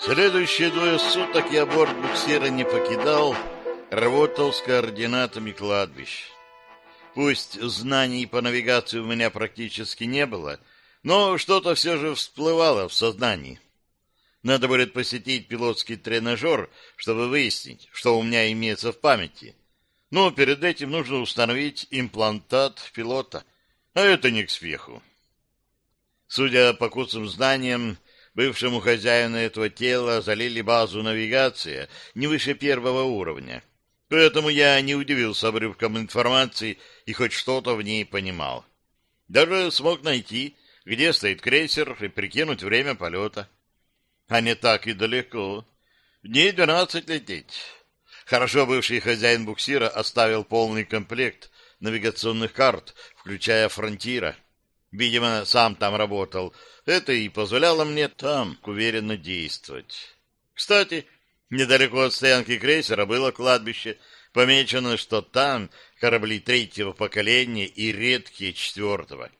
Следующие двое суток я борт буксира не покидал, работал с координатами кладбищ. Пусть знаний по навигации у меня практически не было, но что-то все же всплывало в сознании. Надо будет посетить пилотский тренажер, чтобы выяснить, что у меня имеется в памяти. Но перед этим нужно установить имплантат пилота, а это не к спеху. Судя по куцым знаниям, бывшему хозяину этого тела залили базу навигации не выше первого уровня. Поэтому я не удивился обрывкам информации и хоть что-то в ней понимал. Даже смог найти, где стоит крейсер, и прикинуть время полета. А не так и далеко. Дней двенадцать лететь. Хорошо бывший хозяин буксира оставил полный комплект навигационных карт, включая фронтира. Видимо, сам там работал. Это и позволяло мне там уверенно действовать. Кстати, недалеко от стоянки крейсера было кладбище. Помечено, что там корабли третьего поколения и редкие четвертого.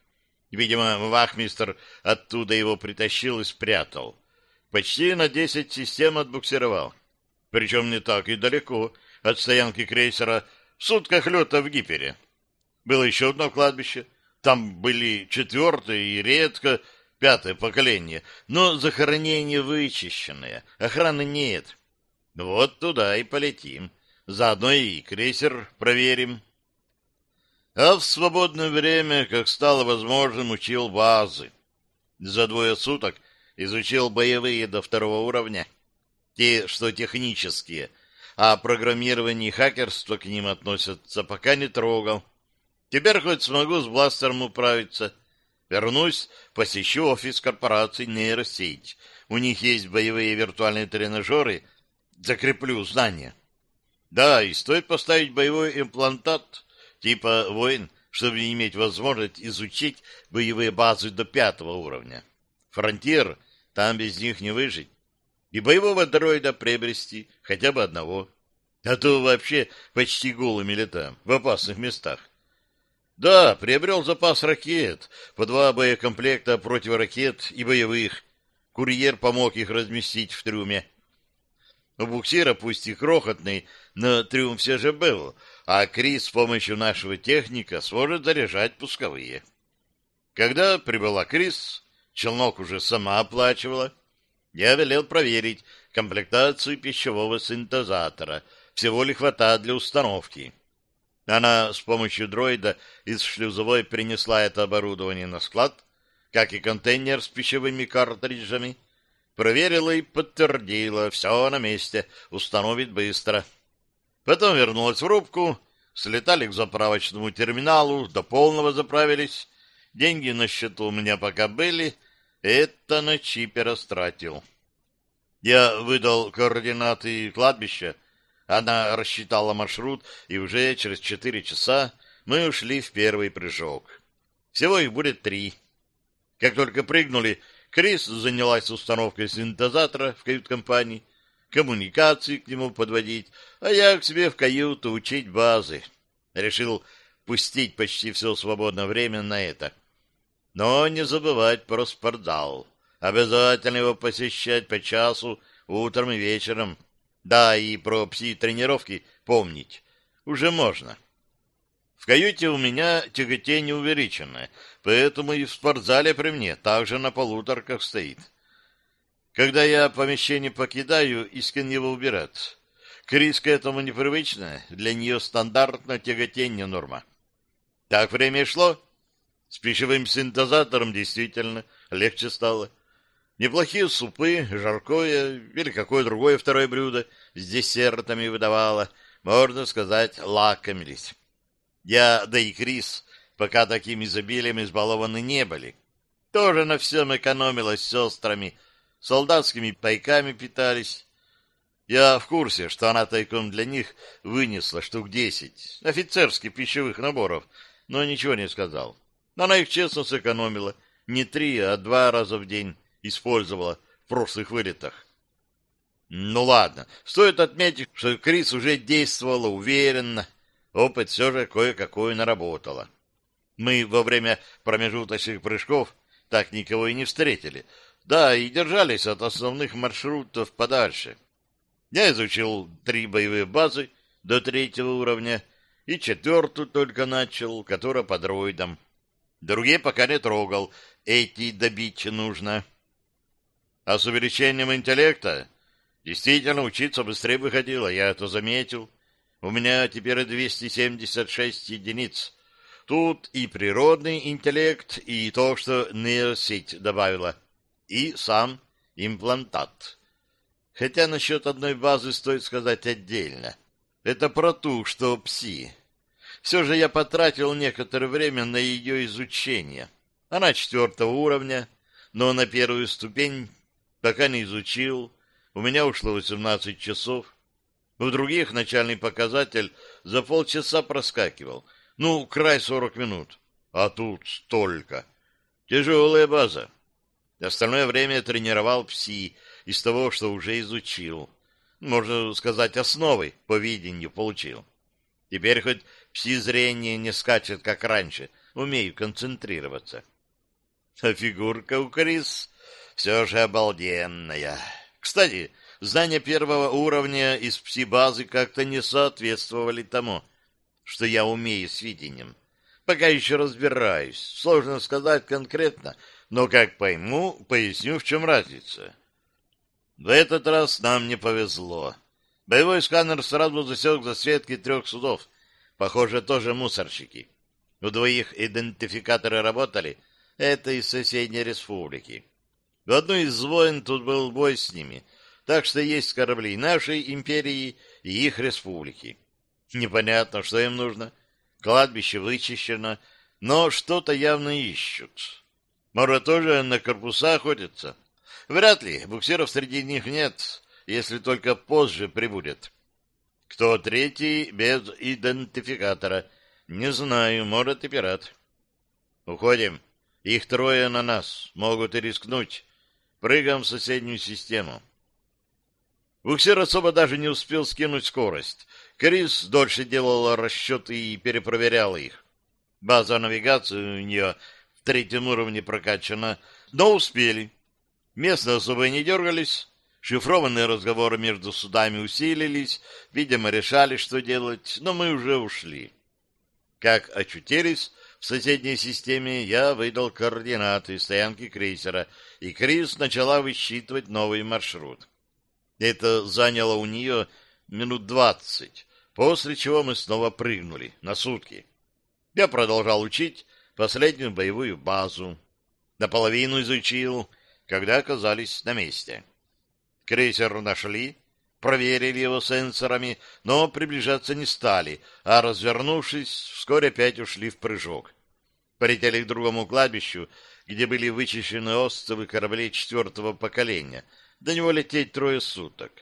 Видимо, вахмистр оттуда его притащил и спрятал. Почти на десять систем отбуксировал. Причем не так и далеко от стоянки крейсера в сутках лета в Гипере. Было еще одно кладбище — там были четвертое и редко пятое поколение, но захоронения вычищенные, охраны нет. Вот туда и полетим. Заодно и крейсер проверим. А в свободное время, как стало возможным, учил базы. За двое суток изучил боевые до второго уровня. Те, что технические, а программирование и хакерство к ним относятся, пока не трогал. Теперь хоть смогу с бластером управиться. Вернусь, посещу офис корпорации нейросеть. У них есть боевые виртуальные тренажеры. Закреплю знания. Да, и стоит поставить боевой имплантат, типа воин, чтобы иметь возможность изучить боевые базы до пятого уровня. Фронтир, там без них не выжить. И боевого дроида приобрести, хотя бы одного. А то вообще почти голыми летаем, в опасных местах. Да, приобрел запас ракет, по два боекомплекта противоракет и боевых. Курьер помог их разместить в трюме. У буксира, пусть и крохотный, но трюм все же был, а Крис с помощью нашего техника сможет заряжать пусковые. Когда прибыла Крис, челнок уже сама оплачивала. Я велел проверить комплектацию пищевого синтезатора. Всего ли хватает для установки. Она с помощью дроида из шлюзовой принесла это оборудование на склад, как и контейнер с пищевыми картриджами. Проверила и подтвердила, все на месте, установит быстро. Потом вернулась в рубку, слетали к заправочному терминалу, до полного заправились. Деньги на счету у меня пока были, это на чипе растратил. Я выдал координаты кладбища, она рассчитала маршрут, и уже через четыре часа мы ушли в первый прыжок. Всего их будет три. Как только прыгнули, Крис занялась установкой синтезатора в кают-компании, коммуникации к нему подводить, а я к себе в каюту учить базы. Решил пустить почти все свободное время на это. Но не забывать про спортзал. Обязательно его посещать по часу утром и вечером. Да, и про пси-тренировки помнить уже можно. В каюте у меня тяготение увеличенное, поэтому и в спортзале при мне также на полуторках стоит. Когда я помещение покидаю, Искин его убирать. Крис к этому непривычно, для нее стандартно тяготение норма. Так время шло. С пищевым синтезатором действительно легче стало. Неплохие супы, жаркое или какое другое второе блюдо с десертами выдавала. Можно сказать, лакомились. Я, да и Крис, пока таким изобилием избалованы не были. Тоже на всем экономилась с сестрами, солдатскими пайками питались. Я в курсе, что она тайком для них вынесла штук десять офицерских пищевых наборов, но ничего не сказал. Она их честно сэкономила. Не три, а два раза в день использовала в прошлых вылетах. Ну ладно, стоит отметить, что Крис уже действовала уверенно, опыт все же кое-какой наработала. Мы во время промежуточных прыжков так никого и не встретили, Да, и держались от основных маршрутов подальше. Я изучил три боевые базы до третьего уровня и четвертую только начал, которая под дроидом. Другие пока не трогал, эти добить нужно. А с увеличением интеллекта действительно учиться быстрее выходило, я это заметил. У меня теперь 276 единиц. Тут и природный интеллект, и то, что нейросеть добавила, и сам имплантат. Хотя насчет одной базы стоит сказать отдельно. Это про ту, что пси. Все же я потратил некоторое время на ее изучение. Она четвертого уровня, но на первую ступень пока не изучил. У меня ушло 18 часов. У других начальный показатель за полчаса проскакивал. Ну, край 40 минут. А тут столько. Тяжелая база. Остальное время тренировал ПСИ из того, что уже изучил. Можно сказать, основы по видению получил. Теперь хоть пси-зрение не скачет, как раньше, умею концентрироваться. А фигурка у Крис все же обалденная. Кстати, знания первого уровня из пси-базы как-то не соответствовали тому, что я умею с видением. Пока еще разбираюсь. Сложно сказать конкретно, но как пойму, поясню, в чем разница. В этот раз нам не повезло. Боевой сканер сразу засек засветки трех судов. Похоже, тоже мусорщики. У двоих идентификаторы работали, это из соседней республики. В одной из войн тут был бой с ними, так что есть корабли нашей империи и их республики. Непонятно, что им нужно. Кладбище вычищено, но что-то явно ищут. Может, тоже на корпуса охотятся? Вряд ли, буксиров среди них нет, если только позже прибудет. Кто третий без идентификатора? Не знаю, может и пират. Уходим. Их трое на нас, могут и рискнуть. Прыгаем в соседнюю систему. Буксир особо даже не успел скинуть скорость. Крис дольше делала расчеты и перепроверяла их. База навигации у нее в третьем уровне прокачана, но успели. Местные особо не дергались. Шифрованные разговоры между судами усилились, видимо, решали, что делать, но мы уже ушли. Как очутились в соседней системе, я выдал координаты стоянки крейсера, и Крис начала высчитывать новый маршрут. Это заняло у нее минут двадцать, после чего мы снова прыгнули на сутки. Я продолжал учить последнюю боевую базу. Наполовину изучил, когда оказались на месте. Крейсер нашли, проверили его сенсорами, но приближаться не стали, а, развернувшись, вскоре опять ушли в прыжок. Полетели к другому кладбищу, где были вычищены островы кораблей четвертого поколения. До него лететь трое суток.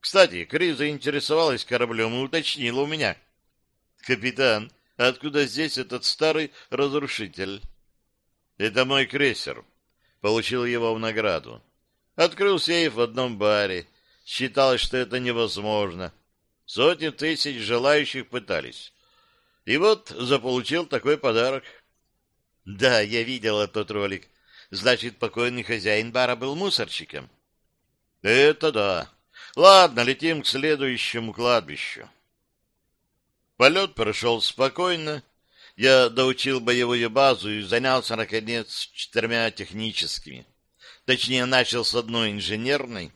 Кстати, Кри заинтересовалась кораблем и уточнила у меня. «Капитан, откуда здесь этот старый разрушитель?» «Это мой крейсер». Получил его в награду. Открыл сейф в одном баре. Считалось, что это невозможно. Сотни тысяч желающих пытались. И вот заполучил такой подарок. Да, я видел этот ролик. Значит, покойный хозяин бара был мусорщиком. Это да. Ладно, летим к следующему кладбищу. Полет прошел спокойно. Я доучил боевую базу и занялся, наконец, четырьмя техническими. Точнее, начал с одной инженерной,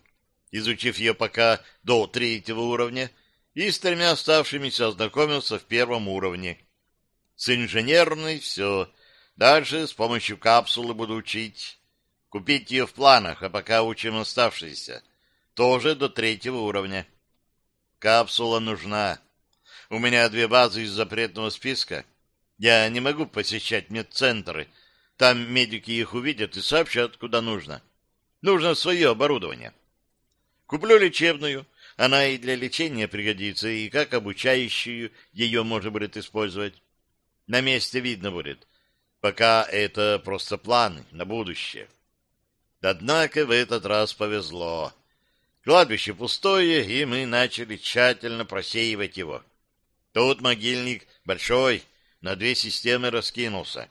изучив ее пока до третьего уровня, и с тремя оставшимися ознакомился в первом уровне. С инженерной все. Дальше с помощью капсулы буду учить. Купить ее в планах, а пока учим оставшиеся. Тоже до третьего уровня. Капсула нужна. У меня две базы из запретного списка. Я не могу посещать медцентры, там медики их увидят и сообщат, куда нужно. Нужно свое оборудование. Куплю лечебную, она и для лечения пригодится, и как обучающую ее можно будет использовать. На месте видно будет. Пока это просто планы на будущее. Однако в этот раз повезло. Кладбище пустое, и мы начали тщательно просеивать его. Тут могильник большой, на две системы раскинулся.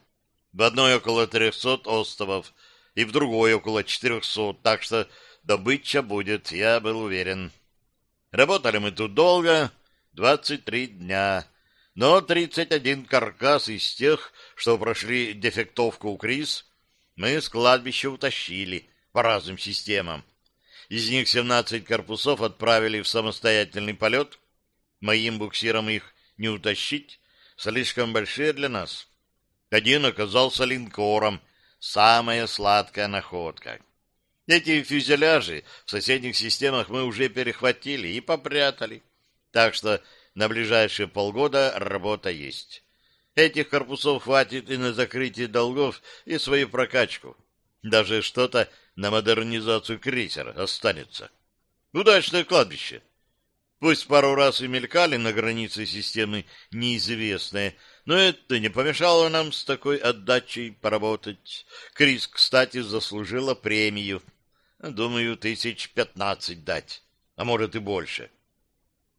В одной около трехсот островов, и в другой около 400, так что добыча будет, я был уверен. Работали мы тут долго, 23 дня, но 31 каркас из тех, что прошли дефектовку у Крис, мы с кладбища утащили по разным системам. Из них 17 корпусов отправили в самостоятельный полет. Моим буксиром их не утащить, слишком большие для нас. Один оказался линкором, самая сладкая находка. Эти фюзеляжи в соседних системах мы уже перехватили и попрятали. Так что на ближайшие полгода работа есть. Этих корпусов хватит и на закрытие долгов, и свою прокачку. Даже что-то на модернизацию крейсера останется. Удачное кладбище. Пусть пару раз и мелькали на границе системы неизвестные, но это не помешало нам с такой отдачей поработать. Крис, кстати, заслужила премию. Думаю, тысяч пятнадцать дать, а может и больше.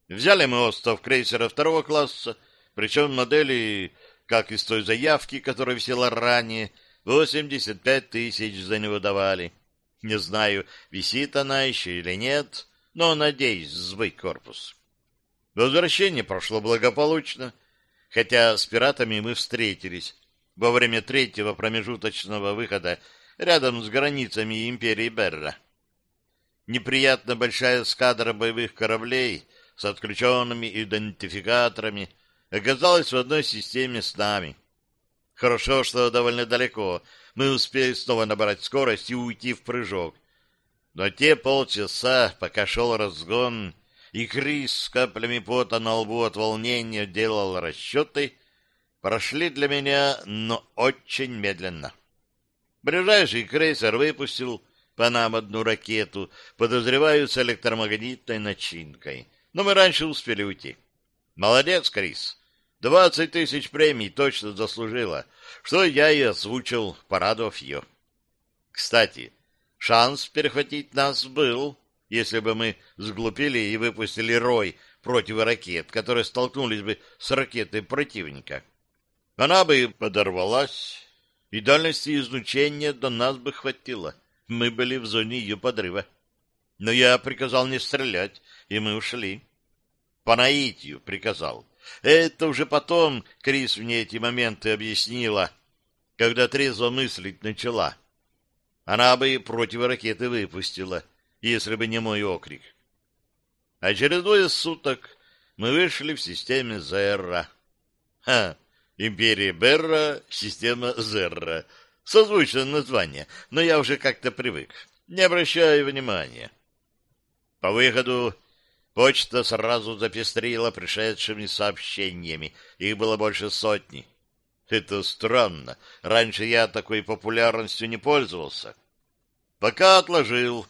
Взяли мы остов крейсера второго класса, причем модели, как из той заявки, которая висела ранее, 85 тысяч за него давали. Не знаю, висит она еще или нет, но надеюсь сбыть корпус. Возвращение прошло благополучно, хотя с пиратами мы встретились во время третьего промежуточного выхода рядом с границами империи Берра. Неприятно большая эскадра боевых кораблей с отключенными идентификаторами оказалась в одной системе с нами. Хорошо, что довольно далеко. Мы успели снова набрать скорость и уйти в прыжок. Но те полчаса, пока шел разгон, и Крис с каплями пота на лбу от волнения делал расчеты, прошли для меня, но очень медленно. Ближайший крейсер выпустил по нам одну ракету, подозреваю, с электромагнитной начинкой. Но мы раньше успели уйти. Молодец, Крис. Двадцать тысяч премий точно заслужила, что я и озвучил, порадовав ее. Кстати, шанс перехватить нас был, если бы мы сглупили и выпустили рой противоракет, которые столкнулись бы с ракетой противника. Она бы подорвалась, и дальности излучения до нас бы хватило. Мы были в зоне ее подрыва. Но я приказал не стрелять, и мы ушли. По наитию приказал. Это уже потом Крис мне эти моменты объяснила, когда трезво мыслить начала. Она бы противоракеты выпустила, если бы не мой окрик. А через двое суток мы вышли в системе Зерра. Ха! Империя Берра, система Зерра. Созвучное название, но я уже как-то привык. Не обращаю внимания. По выходу Почта сразу запестрила пришедшими сообщениями. Их было больше сотни. Это странно. Раньше я такой популярностью не пользовался. Пока отложил.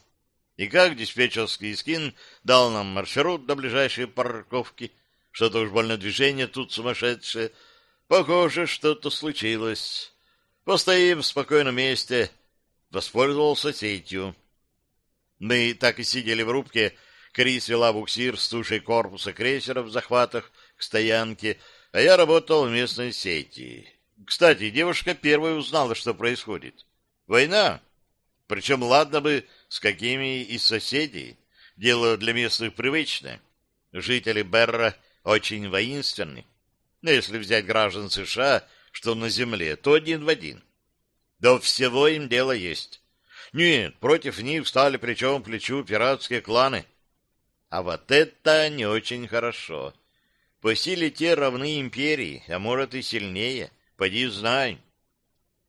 И как диспетчерский скин дал нам маршрут до ближайшей парковки. Что-то уж больно движение тут сумасшедшее. Похоже, что-то случилось. Постоим в спокойном месте. Воспользовался сетью. Мы так и сидели в рубке, Крис вела буксир с тушей корпуса крейсера в захватах к стоянке, а я работал в местной сети. Кстати, девушка первой узнала, что происходит. Война. Причем ладно бы с какими из соседей. Дело для местных привычное. Жители Берра очень воинственны. Но если взять граждан США, что на земле, то один в один. До всего им дело есть. Нет, против них стали плечом к плечу пиратские кланы — а вот это не очень хорошо. По силе те равны империи, а может и сильнее. Поди знай.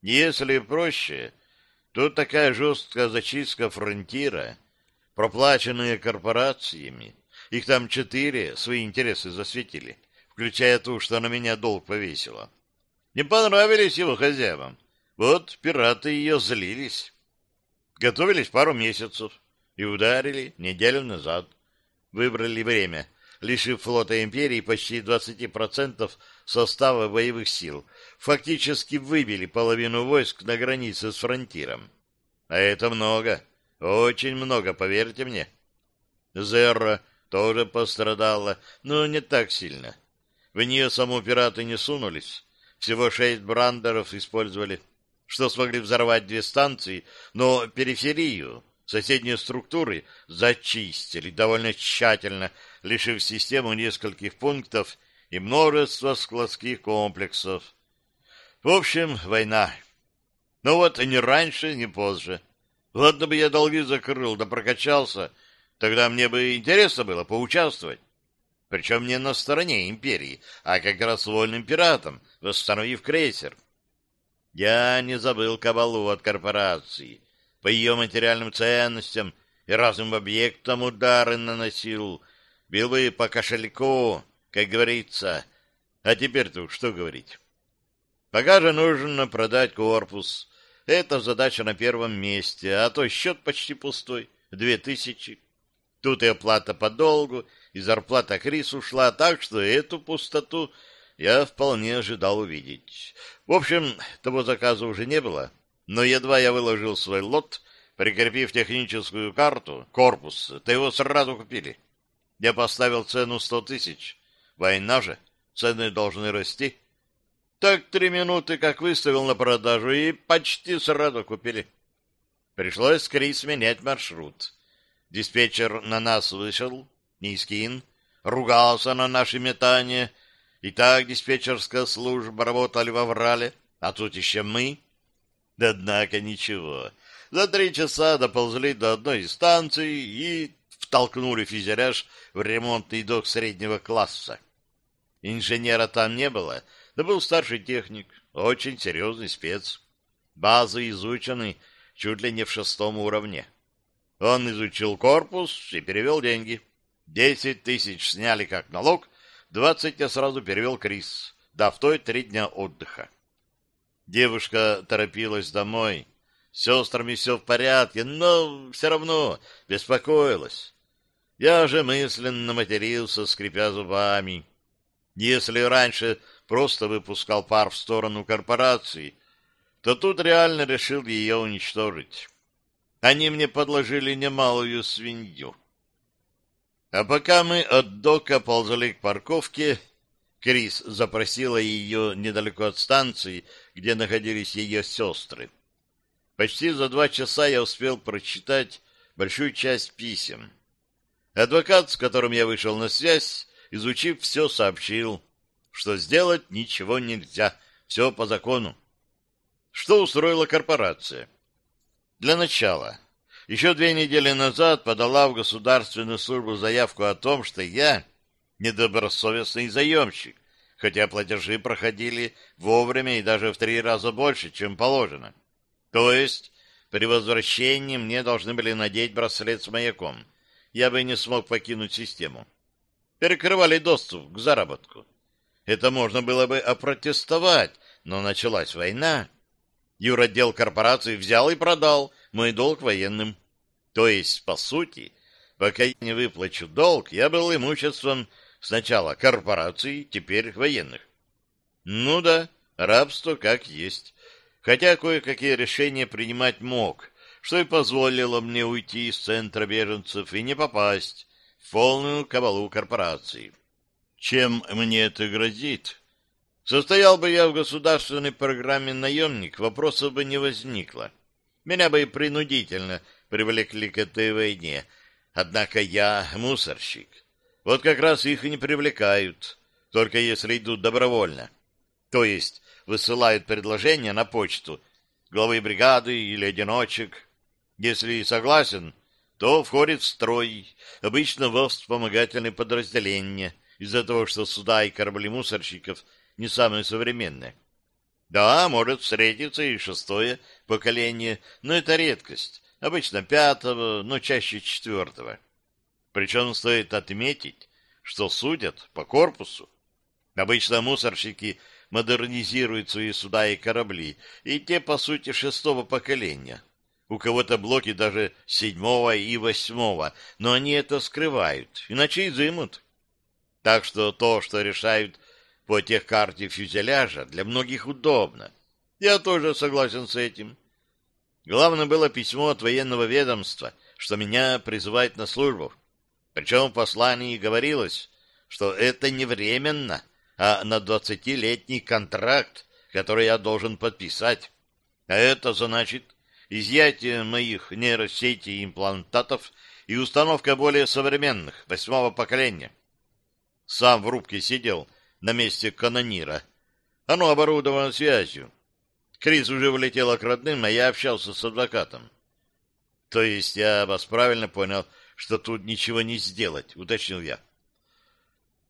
Если проще, то такая жесткая зачистка фронтира, проплаченная корпорациями, их там четыре свои интересы засветили, включая ту, что на меня долг повесила. Не понравились его хозяевам. Вот пираты ее злились. Готовились пару месяцев и ударили неделю назад выбрали время, лишив флота империи почти 20% состава боевых сил, фактически выбили половину войск на границе с фронтиром. А это много, очень много, поверьте мне. Зерра тоже пострадала, но не так сильно. В нее саму пираты не сунулись, всего шесть брандеров использовали. что смогли взорвать две станции, но периферию, соседние структуры зачистили довольно тщательно, лишив систему нескольких пунктов и множества складских комплексов. В общем, война. Но вот ни раньше, ни позже. Ладно бы я долги закрыл, да прокачался, тогда мне бы интересно было поучаствовать. Причем не на стороне империи, а как раз вольным пиратом, восстановив крейсер. Я не забыл кабалу от корпорации. По ее материальным ценностям и разным объектам удары наносил. Бил бы по кошельку, как говорится. А теперь-то что говорить? Пока же нужно продать корпус. Это задача на первом месте, а то счет почти пустой. Две тысячи. Тут и оплата по долгу, и зарплата Крис ушла, так что эту пустоту я вполне ожидал увидеть. В общем, того заказа уже не было, но едва я выложил свой лот, прикрепив техническую карту, корпус, то его сразу купили. Я поставил цену сто тысяч. Война же, цены должны расти. Так три минуты, как выставил на продажу, и почти сразу купили. Пришлось Крис менять маршрут. Диспетчер на нас вышел, Нискин, ругался на наши метания, и так диспетчерская служба работали во врале, а тут еще мы. Да однако ничего. За три часа доползли до одной из станций и втолкнули фюзеляж в ремонтный док среднего класса. Инженера там не было, да был старший техник, очень серьезный спец. Базы изучены чуть ли не в шестом уровне. Он изучил корпус и перевел деньги. Десять тысяч сняли как налог, Двадцать я сразу перевел Крис, дав той три дня отдыха. Девушка торопилась домой. С сестрами все в порядке, но все равно беспокоилась. Я же мысленно матерился, скрипя зубами. Если раньше просто выпускал пар в сторону корпорации, то тут реально решил ее уничтожить. Они мне подложили немалую свинью. А пока мы от дока ползали к парковке, Крис запросила ее недалеко от станции, где находились ее сестры. Почти за два часа я успел прочитать большую часть писем. Адвокат, с которым я вышел на связь, изучив все, сообщил, что сделать ничего нельзя, все по закону. Что устроила корпорация? Для начала, еще две недели назад подала в государственную службу заявку о том, что я недобросовестный заемщик, хотя платежи проходили вовремя и даже в три раза больше, чем положено. То есть при возвращении мне должны были надеть браслет с маяком. Я бы не смог покинуть систему. Перекрывали доступ к заработку. Это можно было бы опротестовать, но началась война. Юротдел корпорации взял и продал мой долг военным. То есть, по сути, пока я не выплачу долг, я был имуществом сначала корпораций, теперь военных. Ну да, рабство как есть. Хотя кое-какие решения принимать мог, что и позволило мне уйти из центра беженцев и не попасть в полную кабалу корпорации. Чем мне это грозит? Состоял бы я в государственной программе наемник, вопросов бы не возникло. Меня бы и принудительно привлекли к этой войне. Однако я мусорщик. Вот как раз их и не привлекают, только если идут добровольно. То есть высылают предложение на почту главы бригады или одиночек. Если согласен, то входит в строй, обычно во вспомогательное подразделение, из-за того, что суда и корабли мусорщиков не самые современные. Да, может встретиться и шестое поколение, но это редкость. Обычно пятого, но чаще четвертого. Причем стоит отметить, что судят по корпусу. Обычно мусорщики модернизируют свои суда и корабли, и те, по сути, шестого поколения. У кого-то блоки даже седьмого и восьмого, но они это скрывают, иначе изымут. Так что то, что решают по техкарте фюзеляжа для многих удобно. Я тоже согласен с этим. Главное было письмо от военного ведомства, что меня призывают на службу. Причем в послании говорилось, что это не временно, а на двадцатилетний контракт, который я должен подписать. А это значит изъятие моих нейросетей имплантатов и установка более современных, восьмого поколения. Сам в рубке сидел на месте канонира. Оно оборудовано связью. Крис уже влетела к родным, а я общался с адвокатом. То есть я вас правильно понял, что тут ничего не сделать, уточнил я.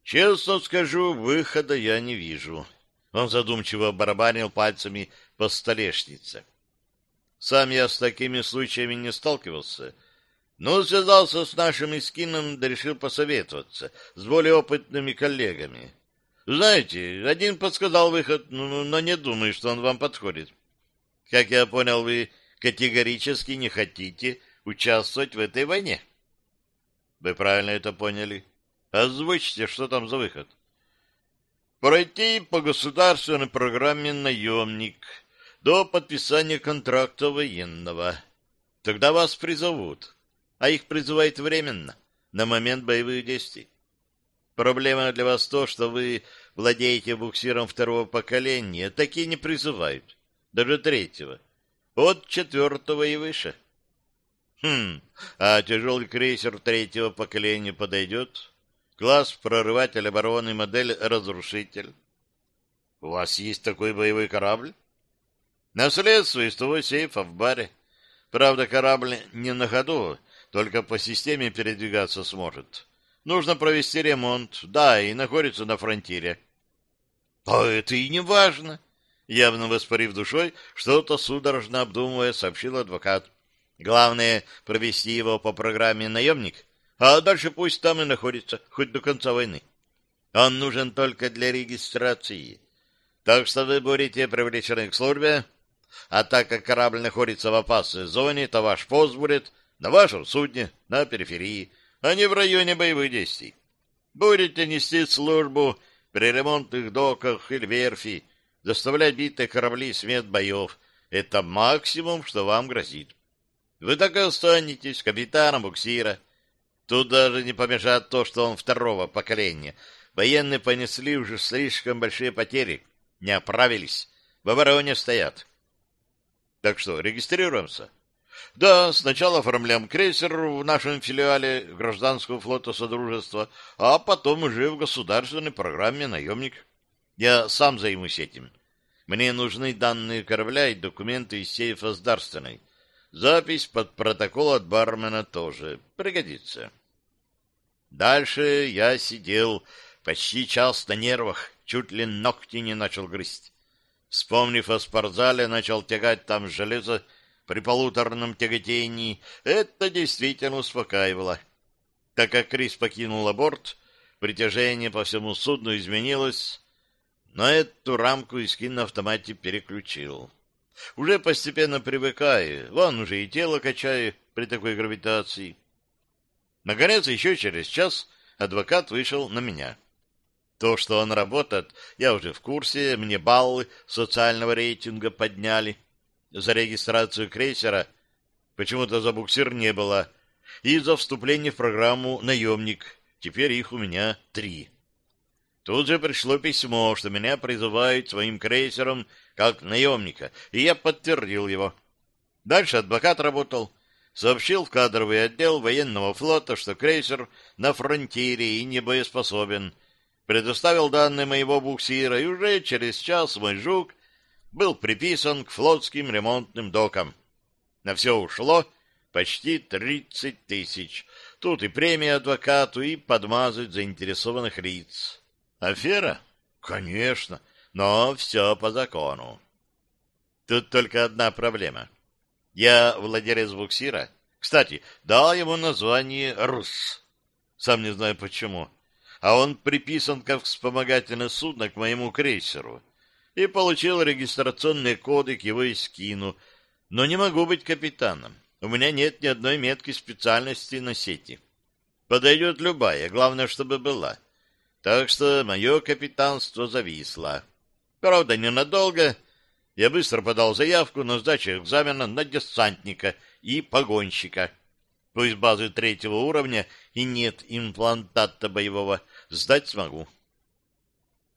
Честно скажу, выхода я не вижу. Он задумчиво барабанил пальцами по столешнице. Сам я с такими случаями не сталкивался, но связался с нашим Искином, да решил посоветоваться с более опытными коллегами. Знаете, один подсказал выход, но не думаю, что он вам подходит. Как я понял, вы категорически не хотите участвовать в этой войне. Вы правильно это поняли. Озвучьте, что там за выход. Пройти по государственной программе «Наемник» до подписания контракта военного. Тогда вас призовут, а их призывают временно, на момент боевых действий. Проблема для вас то, что вы владеете буксиром второго поколения, такие не призывают, даже третьего, от четвертого и выше. Хм, а тяжелый крейсер третьего поколения подойдет? Класс прорыватель обороны, модель разрушитель. У вас есть такой боевой корабль? Наследство из того сейфа в баре. Правда, корабль не на ходу, только по системе передвигаться сможет. Нужно провести ремонт, да, и находится на фронтире. А это и не важно. Явно воспарив душой, что-то судорожно обдумывая, сообщил адвокат. Главное, провести его по программе «Наемник», а дальше пусть там и находится, хоть до конца войны. Он нужен только для регистрации. Так что вы будете привлечены к службе, а так как корабль находится в опасной зоне, то ваш пост будет на вашем судне, на периферии, а не в районе боевых действий. Будете нести службу при ремонтных доках или верфи, заставлять битые корабли смет боев. Это максимум, что вам грозит. Вы так и останетесь капитаном буксира, Тут даже не помешает то, что он второго поколения. Военные понесли уже слишком большие потери. Не оправились. В обороне стоят. Так что, регистрируемся? Да, сначала оформляем крейсер в нашем филиале Гражданского флота Содружества, а потом уже в государственной программе «Наемник». Я сам займусь этим. Мне нужны данные корабля и документы из сейфа с. Запись под протокол от бармена тоже пригодится. Дальше я сидел почти час на нервах, чуть ли ногти не начал грызть. Вспомнив о спортзале, начал тягать там железо при полуторном тяготении. Это действительно успокаивало. Так как Крис покинула борт, притяжение по всему судну изменилось, но эту рамку и скин на автомате переключил. Уже постепенно привыкаю, вон уже и тело качаю при такой гравитации. Наконец, еще через час адвокат вышел на меня. То, что он работает, я уже в курсе, мне баллы социального рейтинга подняли. За регистрацию крейсера почему-то за буксир не было. И за вступление в программу «Наемник». Теперь их у меня три. Тут же пришло письмо, что меня призывают своим крейсером как наемника, и я подтвердил его. Дальше адвокат работал сообщил в кадровый отдел военного флота, что крейсер на фронтире и не боеспособен, предоставил данные моего буксира, и уже через час мой «Жук» был приписан к флотским ремонтным докам. На все ушло почти тридцать тысяч. Тут и премия адвокату, и подмазать заинтересованных лиц. Афера? Конечно, но все по закону. Тут только одна проблема — я владелец буксира. Кстати, дал ему название «Рус». Сам не знаю почему. А он приписан как вспомогательное судно к моему крейсеру. И получил регистрационные коды к его эскину. Но не могу быть капитаном. У меня нет ни одной метки специальности на сети. Подойдет любая, главное, чтобы была. Так что мое капитанство зависло. Правда, ненадолго, я быстро подал заявку на сдачу экзамена на десантника и погонщика. Пусть базы третьего уровня и нет имплантата боевого, сдать смогу.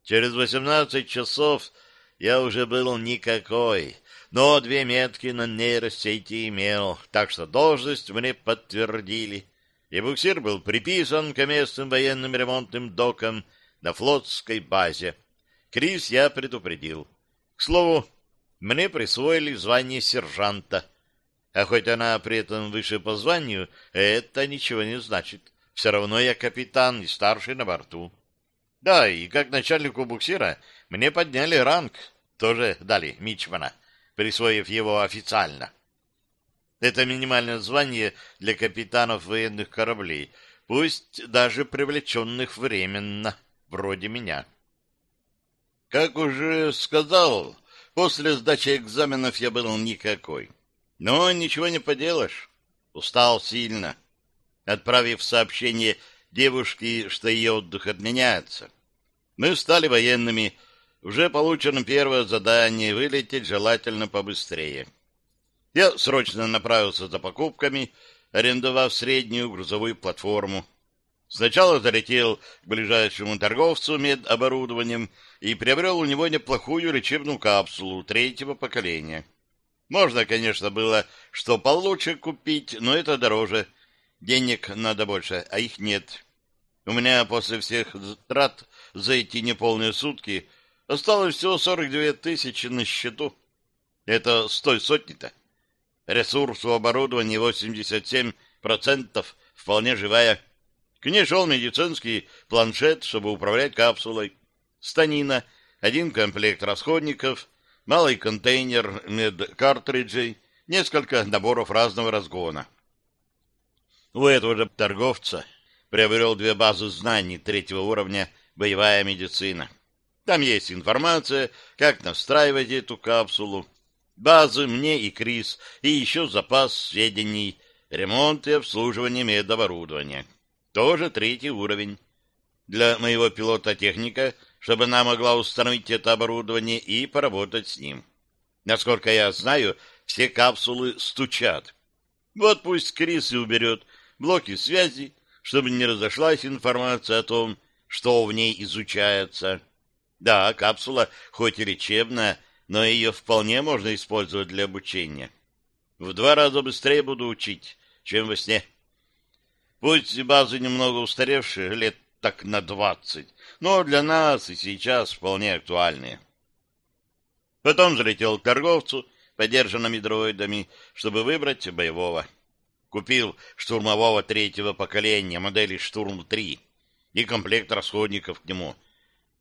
Через восемнадцать часов я уже был никакой, но две метки на нейросети имел, так что должность мне подтвердили, и буксир был приписан к местным военным ремонтным докам на флотской базе. Крис я предупредил. К слову, мне присвоили звание сержанта, а хоть она при этом выше по званию, это ничего не значит. Все равно я капитан и старший на борту. Да, и как начальнику буксира мне подняли ранг, тоже дали Мичмана — присвоив его официально. Это минимальное звание для капитанов военных кораблей, пусть даже привлеченных временно, вроде меня. Как уже сказал, после сдачи экзаменов я был никакой. Но ничего не поделаешь, устал сильно, отправив сообщение девушке, что ее отдых отменяется. Мы стали военными, уже получено первое задание вылететь желательно побыстрее. Я срочно направился за покупками, арендовав среднюю грузовую платформу. Сначала залетел к ближайшему торговцу медоборудованием и приобрел у него неплохую лечебную капсулу третьего поколения. Можно, конечно, было что получше купить, но это дороже. Денег надо больше, а их нет. У меня после всех трат за эти неполные сутки Осталось всего 42 тысячи на счету. Это с той сотни-то. Ресурс у оборудования 87%, вполне живая. К ней шел медицинский планшет, чтобы управлять капсулой. Станина, один комплект расходников, малый контейнер медкартриджей, несколько наборов разного разгона. У этого же торговца приобрел две базы знаний третьего уровня «Боевая медицина». Там есть информация, как настраивать эту капсулу, базы мне и Крис, и еще запас сведений, ремонт и обслуживание медоборудования. Тоже третий уровень. Для моего пилота-техника, чтобы она могла установить это оборудование и поработать с ним. Насколько я знаю, все капсулы стучат. Вот пусть Крис и уберет блоки связи, чтобы не разошлась информация о том, что в ней изучается. Да, капсула хоть и лечебная, но ее вполне можно использовать для обучения. В два раза быстрее буду учить, чем во сне. Пусть базы немного устаревшие, лет так на двадцать, но для нас и сейчас вполне актуальные. Потом залетел к торговцу подержанными дроидами, чтобы выбрать боевого. Купил штурмового третьего поколения модели «Штурм-3» и комплект расходников к нему —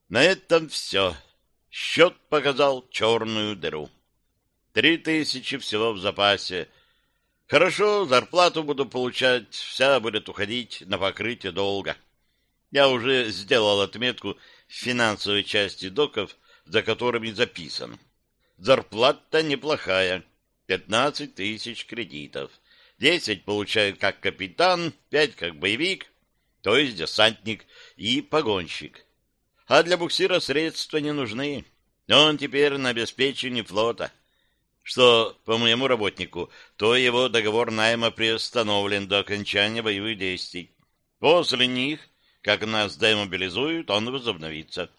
на этом все. Счет показал черную дыру. Три тысячи всего в запасе. Хорошо, зарплату буду получать, вся будет уходить на покрытие долга. Я уже сделал отметку в финансовой части доков, за которыми записан. Зарплата неплохая. Пятнадцать тысяч кредитов. Десять получает как капитан, пять как боевик, то есть десантник и погонщик а для буксира средства не нужны. Он теперь на обеспечении флота. Что по моему работнику, то его договор найма приостановлен до окончания боевых действий. После них, как нас демобилизуют, он возобновится.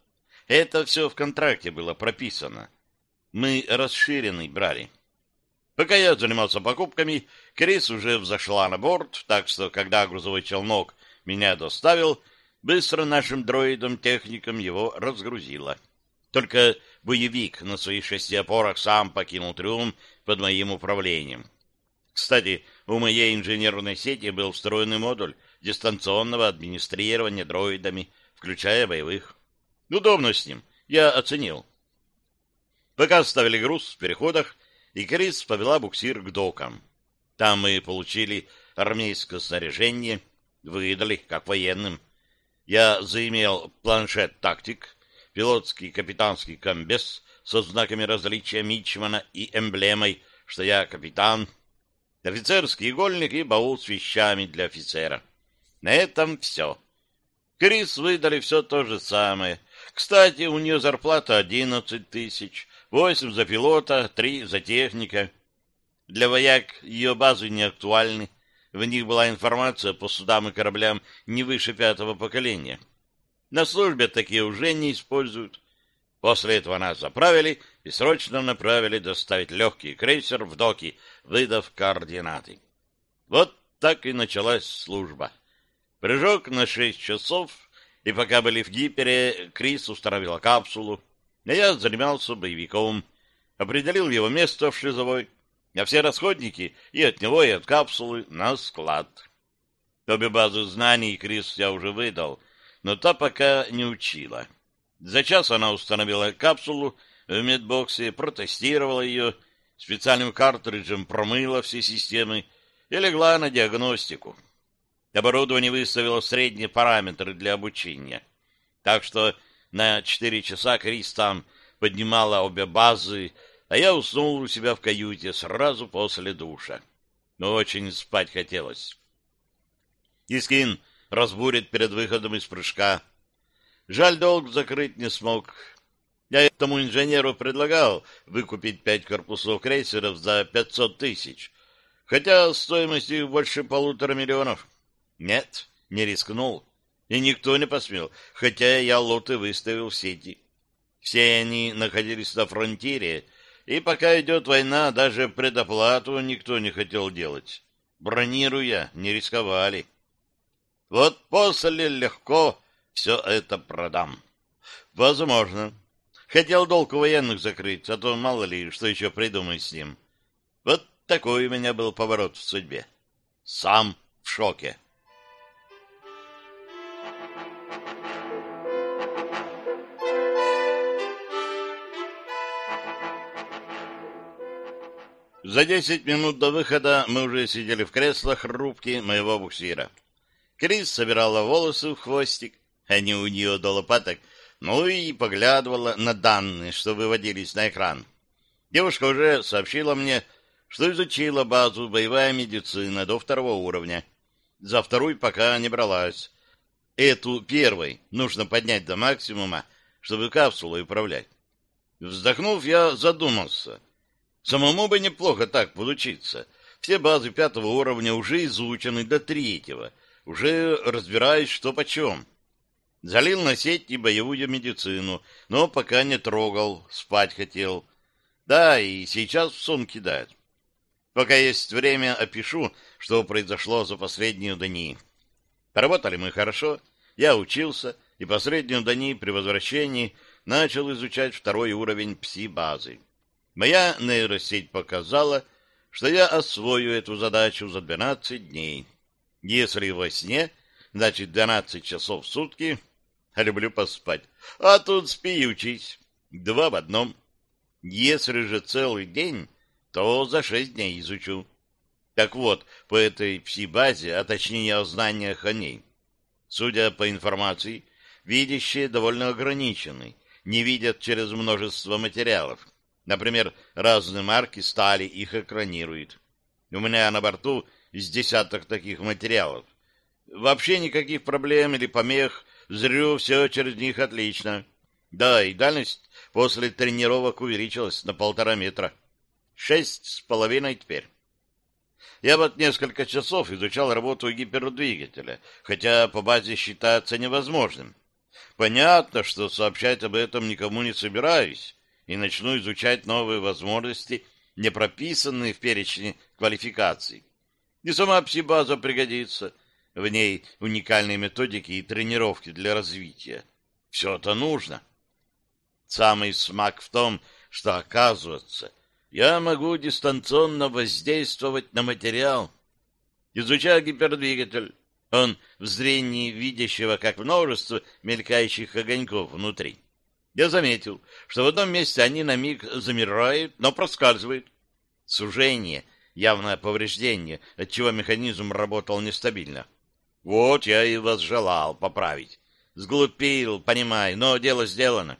Это все в контракте было прописано. Мы расширенный брали. Пока я занимался покупками, Крис уже взошла на борт, так что, когда грузовой челнок меня доставил, Быстро нашим дроидом-техникам его разгрузило. Только боевик на своих шести опорах сам покинул трюм под моим управлением. Кстати, у моей инженерной сети был встроенный модуль дистанционного администрирования дроидами, включая боевых. Удобно с ним, я оценил. Пока ставили груз в переходах, и Крис повела буксир к докам. Там мы получили армейское снаряжение, выдали, как военным, я заимел планшет-тактик, пилотский капитанский комбез со знаками различия Мичмана и эмблемой, что я капитан, офицерский игольник и баул с вещами для офицера. На этом все. Крис выдали все то же самое. Кстати, у нее зарплата одиннадцать тысяч, восемь за пилота, три за техника. Для вояк ее базы не актуальны. В них была информация по судам и кораблям не выше пятого поколения. На службе такие уже не используют. После этого нас заправили и срочно направили доставить легкий крейсер в доки, выдав координаты. Вот так и началась служба. Прыжок на шесть часов, и пока были в гипере, Крис установила капсулу, а я занимался боевиком, определил его место в шлюзовой, а все расходники и от него, и от капсулы на склад. Обе базы знаний Крис я уже выдал, но та пока не учила. За час она установила капсулу в медбоксе, протестировала ее, специальным картриджем промыла все системы и легла на диагностику. Оборудование выставило средние параметры для обучения. Так что на четыре часа Крис там поднимала обе базы, а я уснул у себя в каюте сразу после душа. Но очень спать хотелось. Искин разбурит перед выходом из прыжка. Жаль, долг закрыть не смог. Я этому инженеру предлагал выкупить пять корпусов крейсеров за пятьсот тысяч, хотя стоимость их больше полутора миллионов. Нет, не рискнул, и никто не посмел, хотя я лоты выставил в сети. Все они находились на фронтире, и пока идет война, даже предоплату никто не хотел делать. Бронируя, не рисковали. Вот после легко все это продам. Возможно. Хотел долг у военных закрыть, а то мало ли, что еще придумать с ним. Вот такой у меня был поворот в судьбе. Сам в шоке. За десять минут до выхода мы уже сидели в креслах рубки моего буксира. Крис собирала волосы в хвостик, они у нее до лопаток, ну и поглядывала на данные, что выводились на экран. Девушка уже сообщила мне, что изучила базу «Боевая медицина» до второго уровня. За второй пока не бралась. Эту первой нужно поднять до максимума, чтобы капсулой управлять. Вздохнув, я задумался. Самому бы неплохо так получиться. Все базы пятого уровня уже изучены до третьего, уже разбираюсь, что почем. Залил на сеть и боевую медицину, но пока не трогал, спать хотел. Да, и сейчас в сон кидает. Пока есть время, опишу, что произошло за последние дни. Поработали мы хорошо, я учился, и последние дни при возвращении начал изучать второй уровень пси-базы. Моя нейросеть показала, что я освою эту задачу за 12 дней. Если во сне, значит 12 часов в сутки — Люблю поспать. А тут спи и учись. Два в одном. Если же целый день, то за шесть дней изучу. Так вот, по этой пси-базе, а точнее о знаниях о ней. Судя по информации, видящие довольно ограничены, не видят через множество материалов. Например, разные марки стали их экранируют. У меня на борту из десяток таких материалов. Вообще никаких проблем или помех Зрю все через них отлично. Да, и дальность после тренировок увеличилась на полтора метра. Шесть с половиной теперь. Я вот несколько часов изучал работу гипердвигателя, хотя по базе считается невозможным. Понятно, что сообщать об этом никому не собираюсь, и начну изучать новые возможности, не прописанные в перечне квалификаций. И сама пси-база пригодится — в ней уникальные методики и тренировки для развития. Все это нужно. Самый смак в том, что, оказывается, я могу дистанционно воздействовать на материал. Изучая гипердвигатель, он в зрении видящего как множество мелькающих огоньков внутри. Я заметил, что в одном месте они на миг замирают, но проскальзывают. Сужение, явное повреждение, отчего механизм работал нестабильно. Вот я и возжелал поправить. Сглупил, понимай, но дело сделано.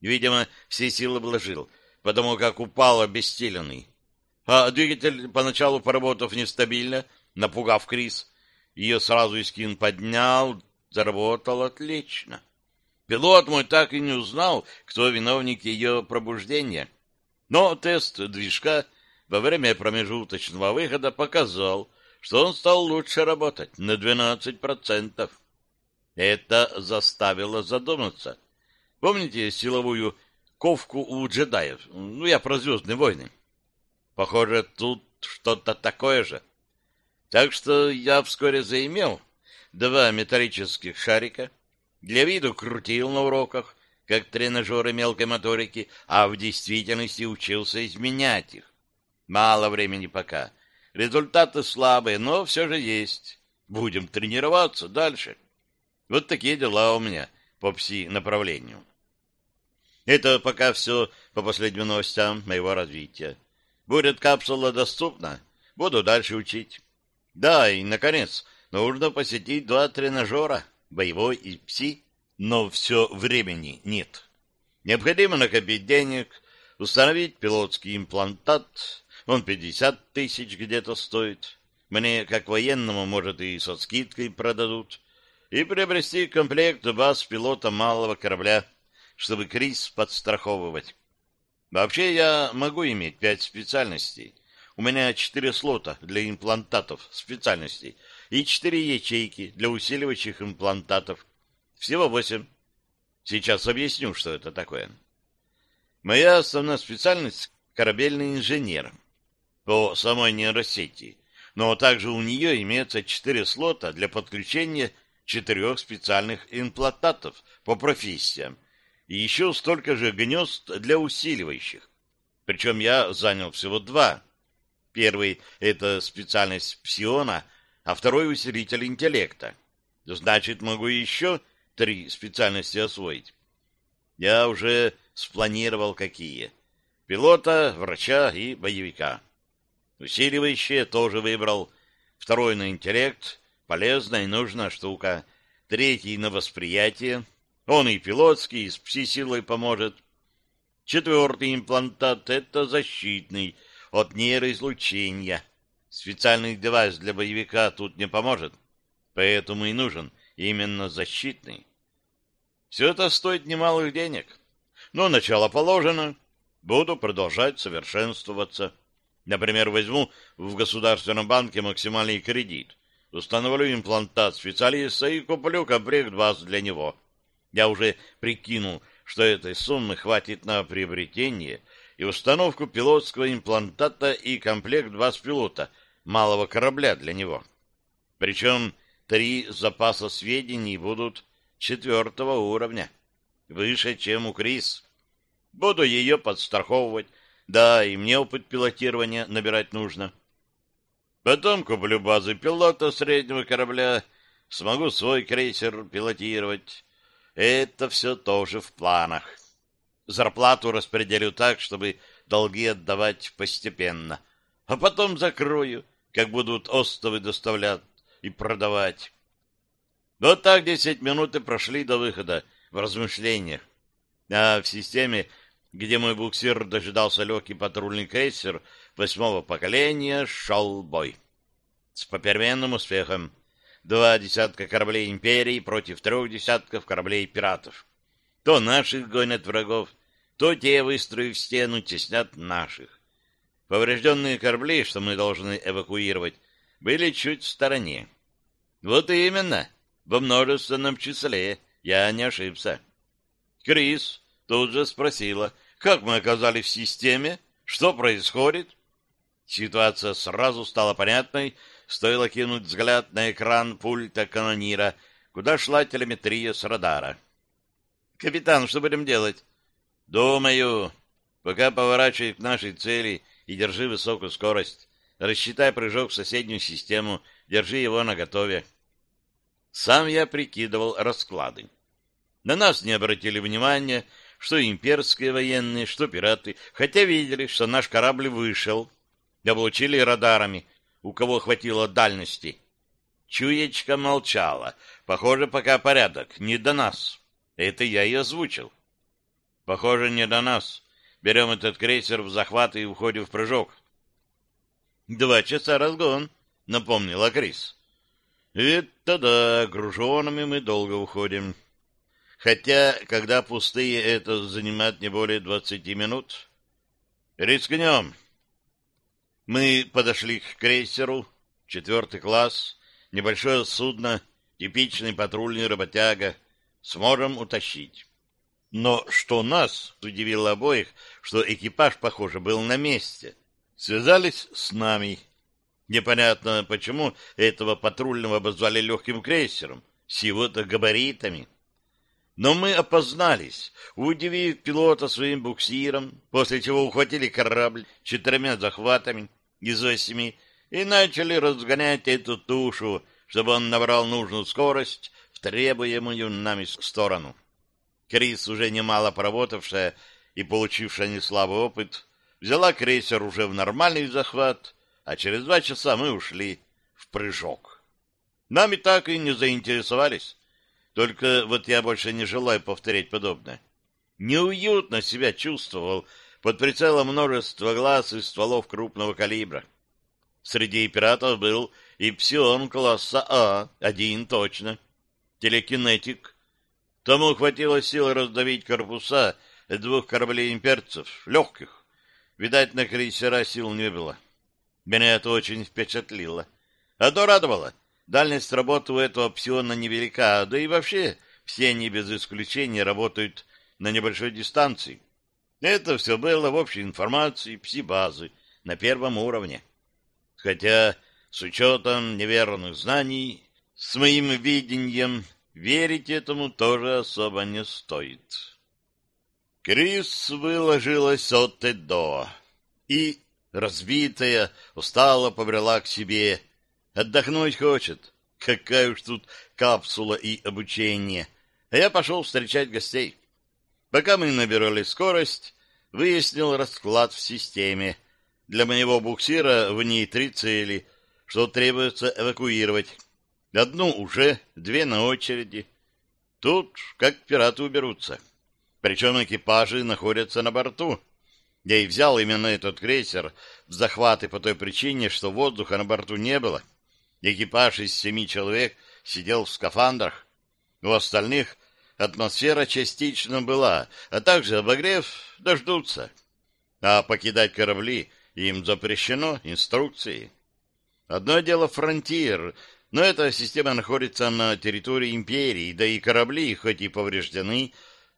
Видимо, все силы вложил, потому как упал обессиленный. А двигатель, поначалу поработав нестабильно, напугав Крис, ее сразу Искин поднял, заработал отлично. Пилот мой так и не узнал, кто виновник ее пробуждения. Но тест движка во время промежуточного выхода показал, что он стал лучше работать на 12%. Это заставило задуматься. Помните силовую ковку у джедаев. Ну, я про «Звездные войны». Похоже, тут что-то такое же. Так что я вскоре заимел два металлических шарика, для виду крутил на уроках, как тренажеры мелкой моторики, а в действительности учился изменять их. Мало времени пока. Результаты слабые, но все же есть. Будем тренироваться дальше. Вот такие дела у меня по пси-направлению. Это пока все по последним новостям моего развития. Будет капсула доступна, буду дальше учить. Да, и, наконец, нужно посетить два тренажера, боевой и пси, но все времени нет. Необходимо накопить денег, установить пилотский имплантат, он 50 тысяч где-то стоит. Мне, как военному, может, и со скидкой продадут. И приобрести комплект баз пилота малого корабля, чтобы Крис подстраховывать. Вообще я могу иметь пять специальностей. У меня четыре слота для имплантатов специальностей и четыре ячейки для усиливающих имплантатов. Всего восемь. Сейчас объясню, что это такое. Моя основная специальность — корабельный инженер по самой нейросети, но также у нее имеется четыре слота для подключения четырех специальных имплантатов по профессиям и еще столько же гнезд для усиливающих. Причем я занял всего два. Первый — это специальность псиона, а второй — усилитель интеллекта. Значит, могу еще три специальности освоить. Я уже спланировал какие. Пилота, врача и боевика. Усиливающие тоже выбрал. Второй на интеллект, полезная и нужная штука. Третий на восприятие. Он и пилотский, и с пси-силой поможет. Четвертый имплантат — это защитный, от нейроизлучения. Специальный девайс для боевика тут не поможет, поэтому и нужен именно защитный. Все это стоит немалых денег. Но начало положено. Буду продолжать совершенствоваться. Например, возьму в Государственном банке максимальный кредит, установлю имплантат специалиста и куплю комплект баз для него. Я уже прикинул, что этой суммы хватит на приобретение и установку пилотского имплантата и комплект баз пилота малого корабля для него. Причем три запаса сведений будут четвертого уровня, выше, чем у Крис. Буду ее подстраховывать, да, и мне опыт пилотирования набирать нужно. Потом куплю базы пилота среднего корабля, смогу свой крейсер пилотировать. Это все тоже в планах. Зарплату распределю так, чтобы долги отдавать постепенно. А потом закрою, как будут остовы доставлять и продавать. Вот так десять минут и прошли до выхода в размышлениях. А в системе где мой буксир дожидался легкий патрульный крейсер восьмого поколения, шел бой. С попеременным успехом. Два десятка кораблей империи против трех десятков кораблей пиратов. То наших гонят врагов, то те, выстроив стену, теснят наших. Поврежденные корабли, что мы должны эвакуировать, были чуть в стороне. Вот именно, во множественном числе, я не ошибся. Крис тут же спросила, как мы оказались в системе? Что происходит? Ситуация сразу стала понятной, стоило кинуть взгляд на экран пульта канонира, куда шла телеметрия с радара. «Капитан, что будем делать?» «Думаю, пока поворачивай к нашей цели и держи высокую скорость. Рассчитай прыжок в соседнюю систему, держи его наготове». Сам я прикидывал расклады. На нас не обратили внимания, что имперские военные, что пираты, хотя видели, что наш корабль вышел, облучили радарами, у кого хватило дальности. Чуечка молчала. Похоже, пока порядок, не до нас. Это я и озвучил. Похоже, не до нас. Берем этот крейсер в захват и уходим в прыжок. Два часа разгон, напомнила Крис. Это да, груженными мы долго уходим. Хотя, когда пустые, это занимает не более двадцати минут. Рискнем. Мы подошли к крейсеру, четвертый класс, небольшое судно, типичный патрульный работяга. Сможем утащить. Но что нас удивило обоих, что экипаж, похоже, был на месте. Связались с нами. Непонятно, почему этого патрульного обозвали легким крейсером, с его-то габаритами. Но мы опознались, удивив пилота своим буксиром, после чего ухватили корабль четырьмя захватами из восьми и начали разгонять эту тушу, чтобы он набрал нужную скорость в требуемую нами сторону. Крис, уже немало поработавшая и получившая неслабый опыт, взяла крейсер уже в нормальный захват, а через два часа мы ушли в прыжок. Нами так и не заинтересовались, только вот я больше не желаю повторять подобное. Неуютно себя чувствовал под прицелом множества глаз и стволов крупного калибра. Среди пиратов был и псион класса А, один точно. Телекинетик. Тому хватило сил раздавить корпуса двух кораблей имперцев, легких. Видать, на крейсера сил не было. Меня это очень впечатлило. А то радовало. Дальность работы у этого псиона невелика, да и вообще все они без исключения работают на небольшой дистанции. Это все было в общей информации пси-базы на первом уровне. Хотя, с учетом неверных знаний, с моим видением, верить этому тоже особо не стоит. Крис выложилась от и до, и, разбитая, устало побрела к себе, Отдохнуть хочет. Какая уж тут капсула и обучение. А я пошел встречать гостей. Пока мы набирали скорость, выяснил расклад в системе. Для моего буксира в ней три цели, что требуется эвакуировать. Одну уже, две на очереди. Тут как пираты уберутся. Причем экипажи находятся на борту. Я и взял именно этот крейсер в захваты по той причине, что воздуха на борту не было. — Экипаж из семи человек сидел в скафандрах. У остальных атмосфера частично была, а также обогрев дождутся. А покидать корабли им запрещено инструкцией. Одно дело фронтир, но эта система находится на территории империи, да и корабли, хоть и повреждены,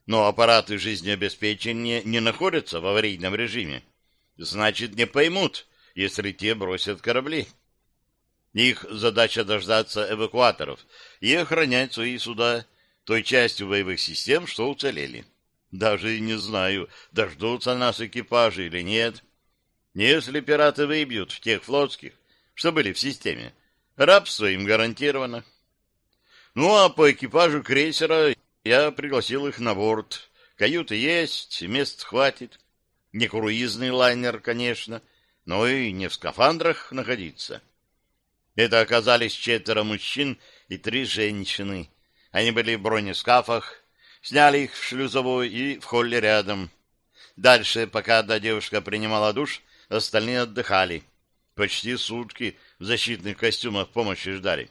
но аппараты жизнеобеспечения не находятся в аварийном режиме. Значит, не поймут, если те бросят корабли. Их задача дождаться эвакуаторов и охранять свои суда той частью боевых систем, что уцелели. Даже не знаю, дождутся нас экипажи или нет. Если пираты выбьют в тех флотских, что были в системе, рабство им гарантировано. Ну, а по экипажу крейсера я пригласил их на борт. Каюты есть, мест хватит. Не круизный лайнер, конечно, но и не в скафандрах находиться. Это оказались четверо мужчин и три женщины. Они были в бронескафах, сняли их в шлюзовой и в холле рядом. Дальше, пока одна девушка принимала душ, остальные отдыхали. Почти сутки в защитных костюмах помощи ждали.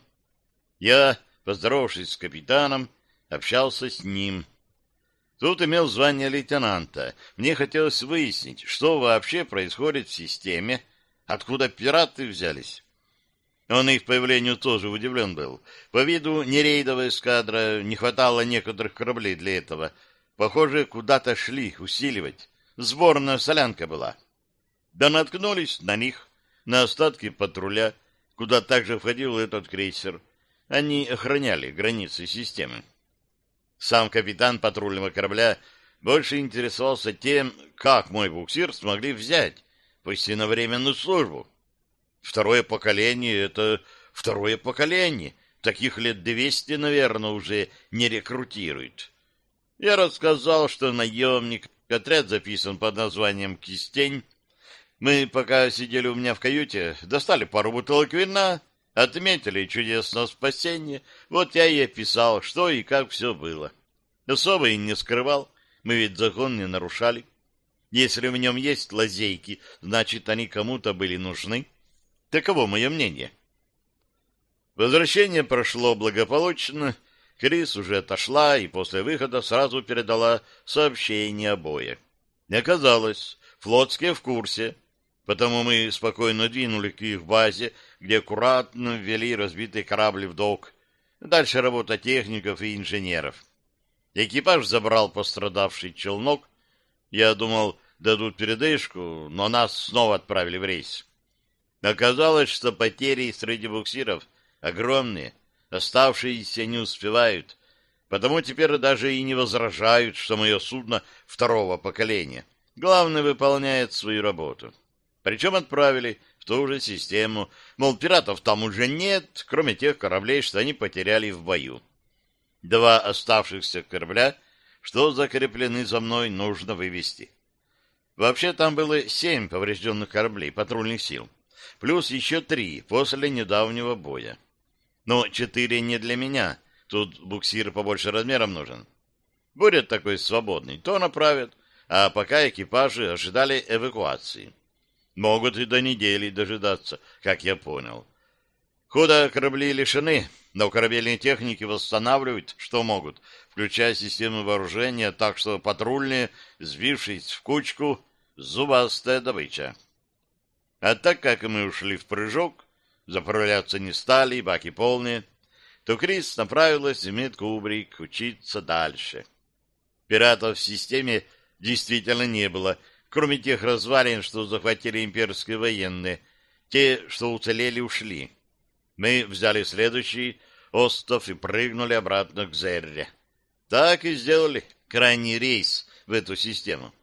Я, поздоровавшись с капитаном, общался с ним. Тут имел звание лейтенанта. Мне хотелось выяснить, что вообще происходит в системе, откуда пираты взялись. Он их появлению тоже удивлен был. По виду не рейдовая эскадра, не хватало некоторых кораблей для этого. Похоже, куда-то шли усиливать. Сборная солянка была. Да наткнулись на них, на остатки патруля, куда также входил этот крейсер. Они охраняли границы системы. Сам капитан патрульного корабля больше интересовался тем, как мой буксир смогли взять, пусть и на временную службу. Второе поколение — это второе поколение. Таких лет двести, наверное, уже не рекрутируют. Я рассказал, что наемник, отряд записан под названием «Кистень». Мы, пока сидели у меня в каюте, достали пару бутылок вина, отметили чудесное спасение. Вот я и описал, что и как все было. Особо и не скрывал, мы ведь закон не нарушали. Если в нем есть лазейки, значит, они кому-то были нужны. Таково мое мнение. Возвращение прошло благополучно. Крис уже отошла и после выхода сразу передала сообщение обоих. Не оказалось, флотские в курсе, потому мы спокойно двинули к их базе, где аккуратно ввели разбитый корабль в док. Дальше работа техников и инженеров. Экипаж забрал пострадавший челнок. Я думал, дадут передышку, но нас снова отправили в рейс. Оказалось, что потери среди буксиров огромные, оставшиеся не успевают, потому теперь даже и не возражают, что мое судно второго поколения. Главное, выполняет свою работу. Причем отправили в ту же систему, мол, пиратов там уже нет, кроме тех кораблей, что они потеряли в бою. Два оставшихся корабля, что закреплены за мной, нужно вывести. Вообще там было семь поврежденных кораблей патрульных сил, плюс еще три после недавнего боя. Но четыре не для меня, тут буксир побольше размером нужен. Будет такой свободный, то направят, а пока экипажи ожидали эвакуации. Могут и до недели дожидаться, как я понял. Худо корабли лишены, но корабельные техники восстанавливают, что могут, включая системы вооружения, так что патрульные, сбившись в кучку, зубастая добыча. А так как мы ушли в прыжок, заправляться не стали, баки полные, то Крис направилась в медкубрик учиться дальше. Пиратов в системе действительно не было, кроме тех развалин, что захватили имперские военные. Те, что уцелели, ушли. Мы взяли следующий остов и прыгнули обратно к Зерре. Так и сделали крайний рейс в эту систему.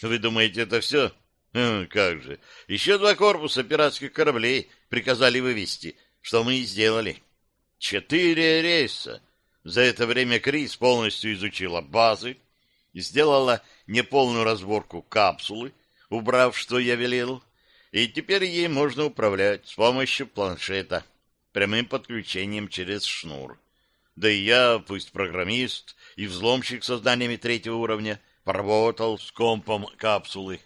Вы думаете, это все? Хм, как же. Еще два корпуса пиратских кораблей приказали вывести, что мы и сделали. Четыре рейса. За это время Крис полностью изучила базы, сделала неполную разборку капсулы, убрав, что я велел, и теперь ей можно управлять с помощью планшета, прямым подключением через шнур. Да и я, пусть программист и взломщик со знаниями третьего уровня, поработал с компом капсулы.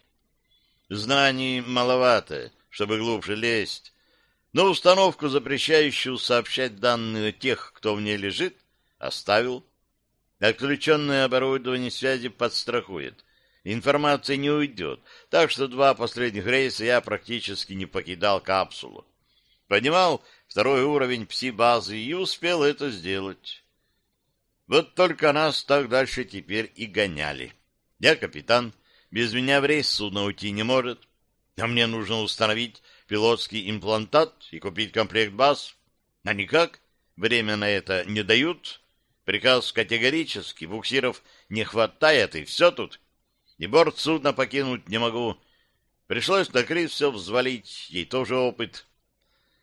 Знаний маловато, чтобы глубже лезть, но установку, запрещающую сообщать данные тех, кто в ней лежит, оставил. Отключенное оборудование связи подстрахует. Информация не уйдет, так что два последних рейса я практически не покидал капсулу. Поднимал второй уровень пси-базы и успел это сделать. Вот только нас так дальше теперь и гоняли. Я капитан, без меня в рейс судно уйти не может, а мне нужно установить пилотский имплантат и купить комплект баз. А никак, время на это не дают, Приказ категорический, буксиров не хватает, и все тут. И борт судна покинуть не могу. Пришлось на Крис все взвалить, ей тоже опыт.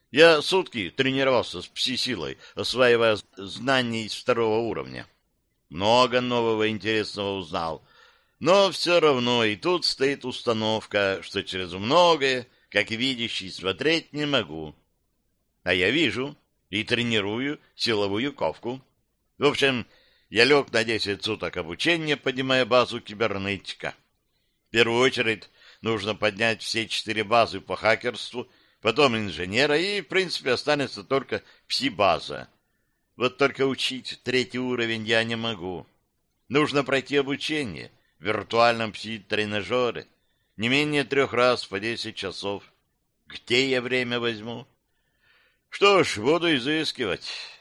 Я сутки тренировался с пси-силой, осваивая знания из второго уровня. Много нового интересного узнал. Но все равно и тут стоит установка, что через многое, как видящий, смотреть не могу. А я вижу и тренирую силовую ковку. В общем, я лег на 10 суток обучения, поднимая базу кибернетика. В первую очередь нужно поднять все четыре базы по хакерству, потом инженера, и, в принципе, останется только пси-база. Вот только учить третий уровень я не могу. Нужно пройти обучение в виртуальном пси-тренажере, не менее трех раз по десять часов. Где я время возьму? Что ж, буду изыскивать».